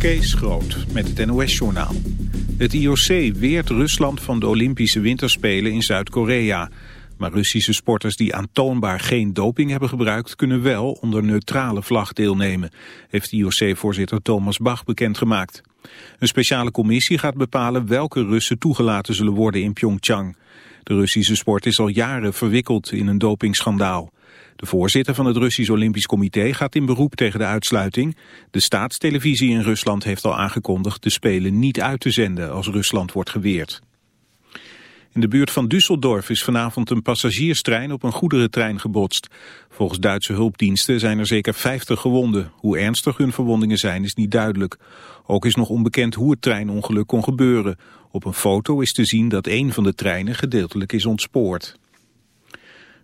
Kees Groot met het NOS-journaal. Het IOC weert Rusland van de Olympische Winterspelen in Zuid-Korea. Maar Russische sporters die aantoonbaar geen doping hebben gebruikt... kunnen wel onder neutrale vlag deelnemen, heeft IOC-voorzitter Thomas Bach bekendgemaakt. Een speciale commissie gaat bepalen welke Russen toegelaten zullen worden in Pyeongchang. De Russische sport is al jaren verwikkeld in een dopingschandaal. De voorzitter van het Russisch Olympisch Comité gaat in beroep tegen de uitsluiting. De staatstelevisie in Rusland heeft al aangekondigd de Spelen niet uit te zenden als Rusland wordt geweerd. In de buurt van Düsseldorf is vanavond een passagierstrein op een goederentrein gebotst. Volgens Duitse hulpdiensten zijn er zeker 50 gewonden. Hoe ernstig hun verwondingen zijn is niet duidelijk. Ook is nog onbekend hoe het treinongeluk kon gebeuren. Op een foto is te zien dat een van de treinen gedeeltelijk is ontspoord.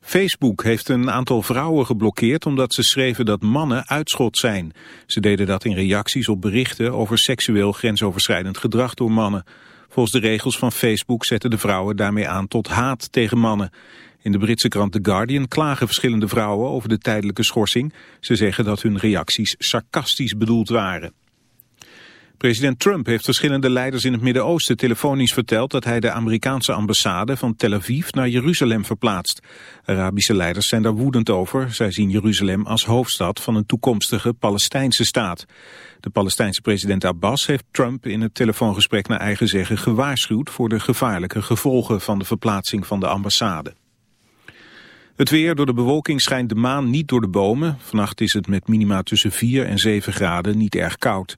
Facebook heeft een aantal vrouwen geblokkeerd omdat ze schreven dat mannen uitschot zijn. Ze deden dat in reacties op berichten over seksueel grensoverschrijdend gedrag door mannen. Volgens de regels van Facebook zetten de vrouwen daarmee aan tot haat tegen mannen. In de Britse krant The Guardian klagen verschillende vrouwen over de tijdelijke schorsing. Ze zeggen dat hun reacties sarcastisch bedoeld waren. President Trump heeft verschillende leiders in het Midden-Oosten telefonisch verteld dat hij de Amerikaanse ambassade van Tel Aviv naar Jeruzalem verplaatst. Arabische leiders zijn daar woedend over. Zij zien Jeruzalem als hoofdstad van een toekomstige Palestijnse staat. De Palestijnse president Abbas heeft Trump in het telefoongesprek naar eigen zeggen gewaarschuwd voor de gevaarlijke gevolgen van de verplaatsing van de ambassade. Het weer door de bewolking schijnt de maan niet door de bomen. Vannacht is het met minima tussen 4 en 7 graden niet erg koud.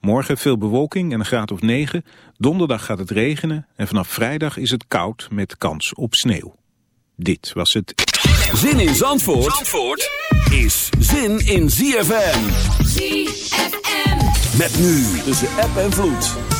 Morgen veel bewolking en een graad of 9. Donderdag gaat het regenen en vanaf vrijdag is het koud met kans op sneeuw. Dit was het. Zin in Zandvoort, Zandvoort is zin in ZFM. ZFM. Met nu tussen app en vloed.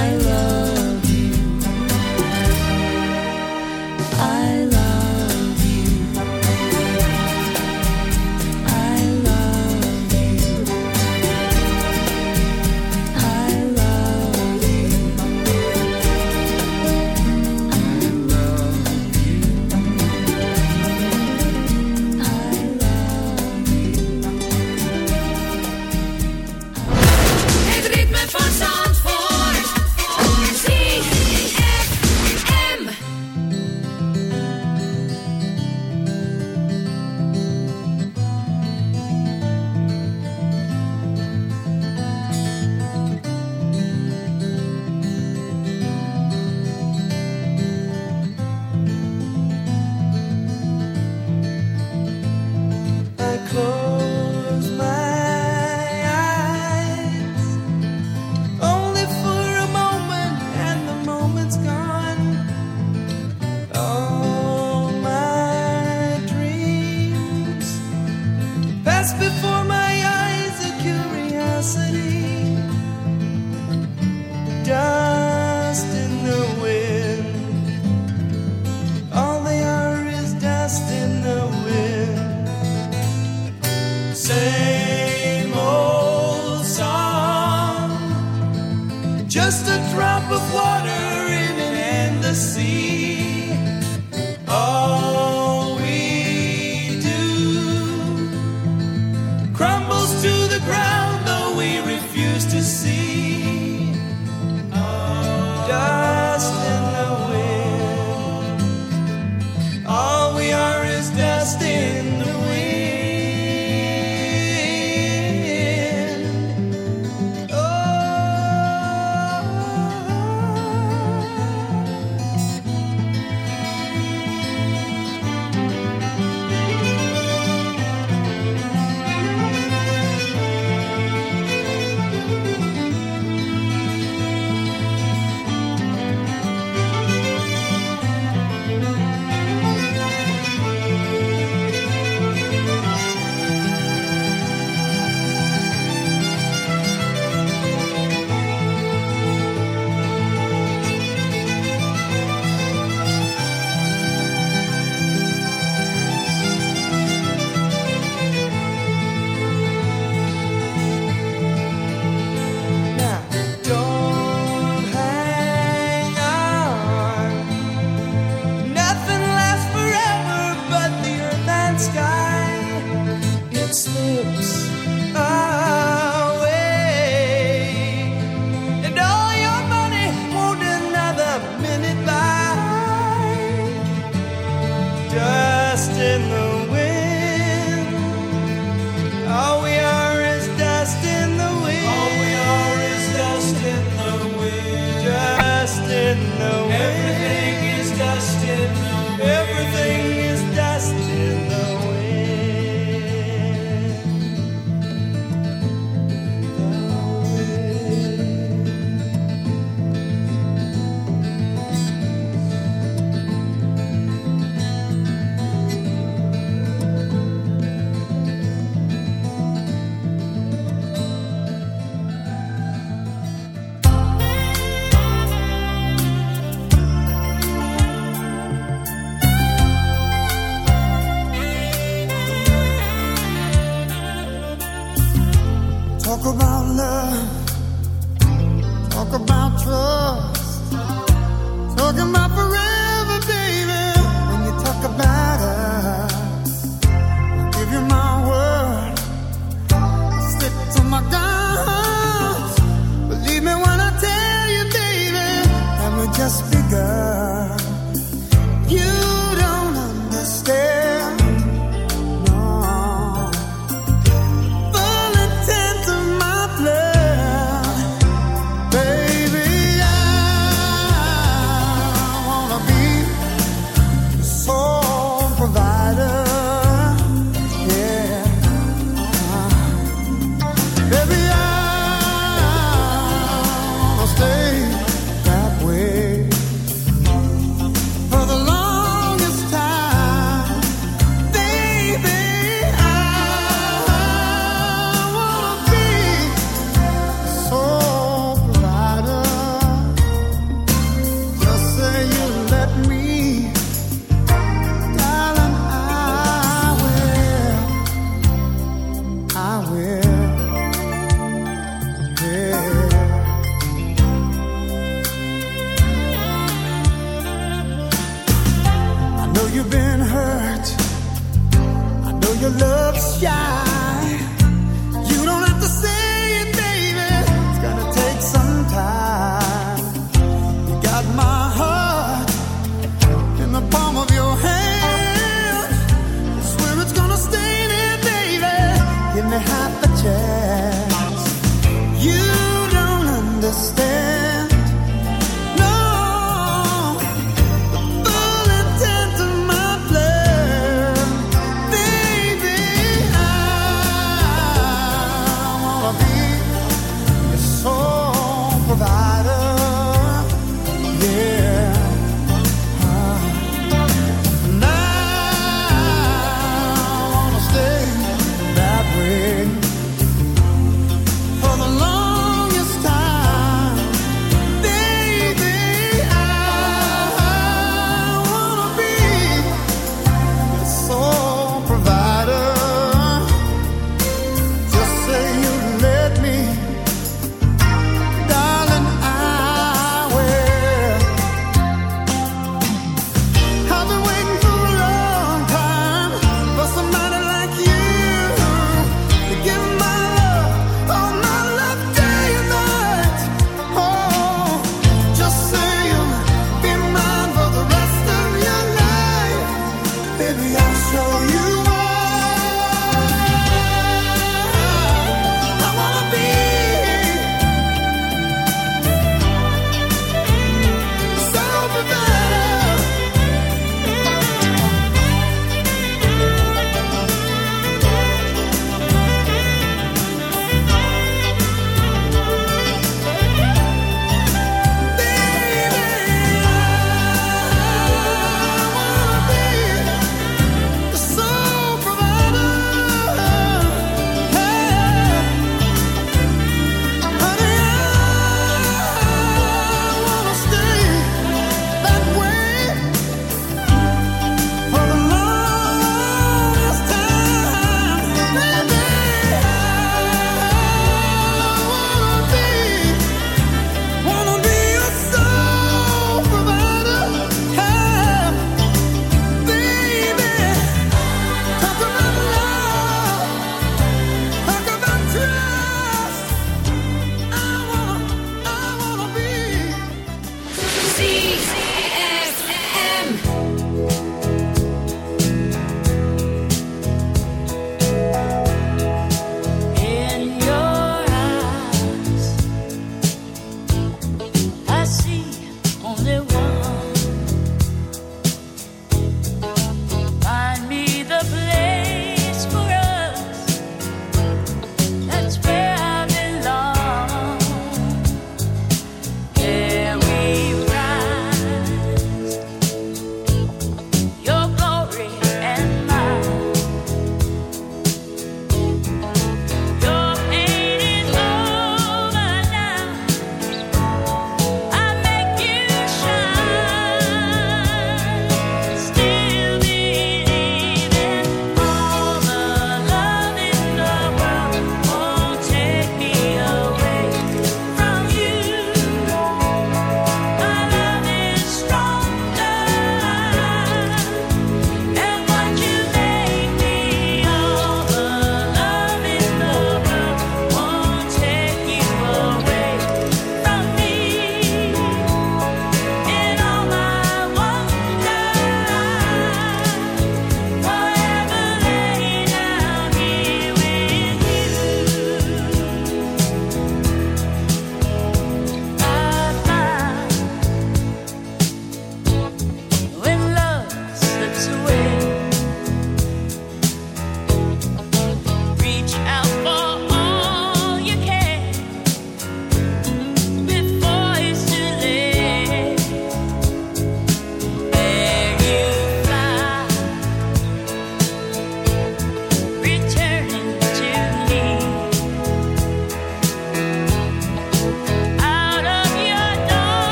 I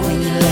when you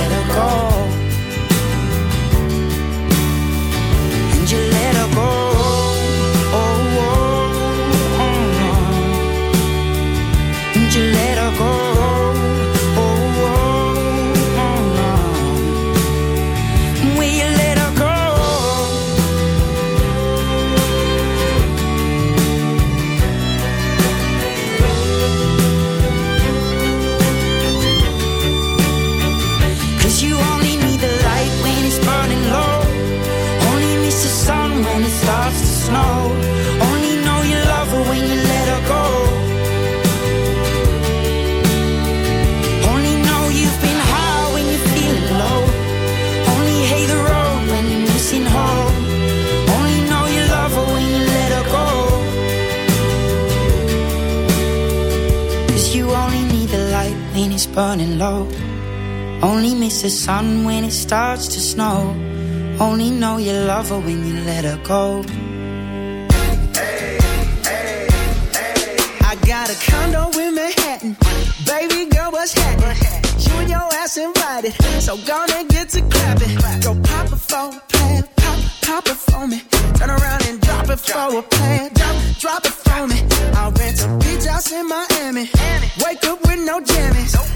burning low. Only miss the sun when it starts to snow. Only know you love her when you let her go. Hey, hey, hey. I got a condo in Manhattan. Baby girl, what's happening? You and your ass invited. So gonna get to clapping. Go pop it a plan. Pop, pop it for me. Turn around and drop it for a plan. Drop, drop it for me. I'll rent a beach house in Miami. Wake up with no jammies.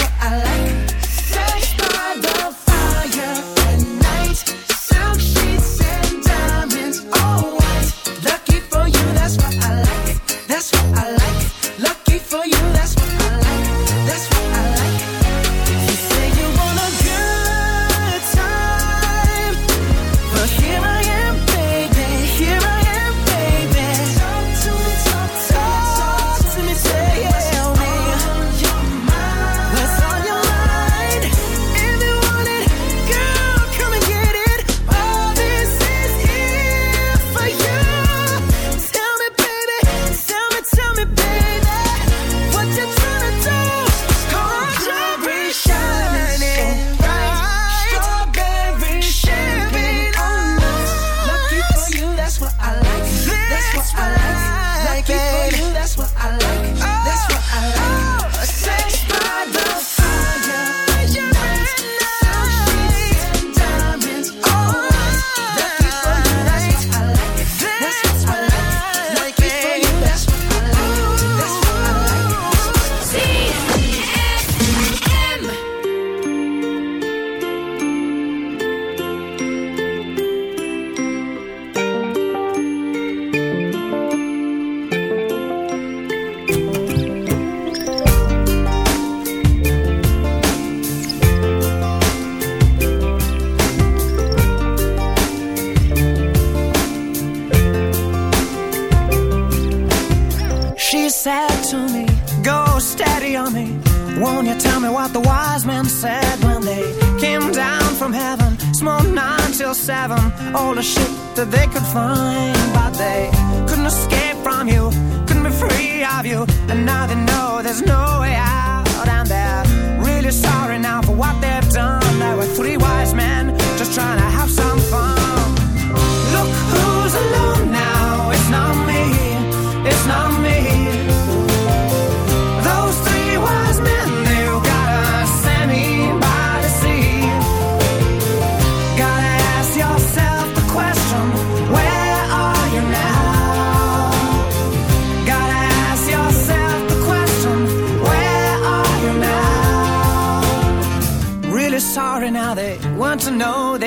now they know there's no way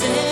dark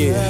Yeah.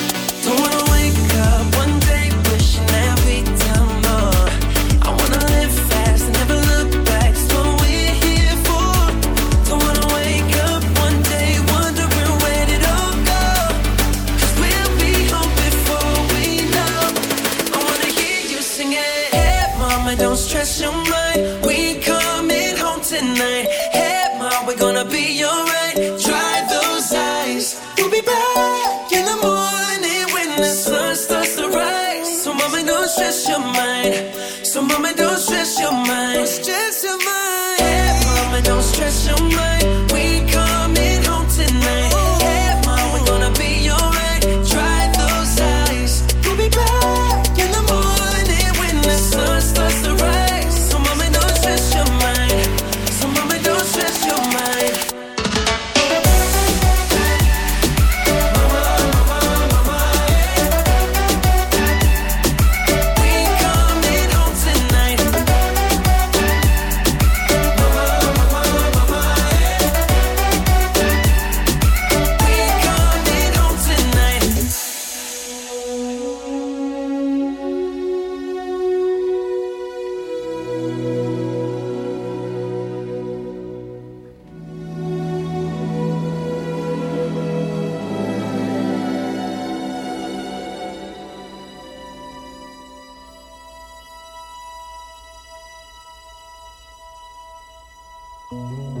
don't stress your mind. Don't stress your mind. Música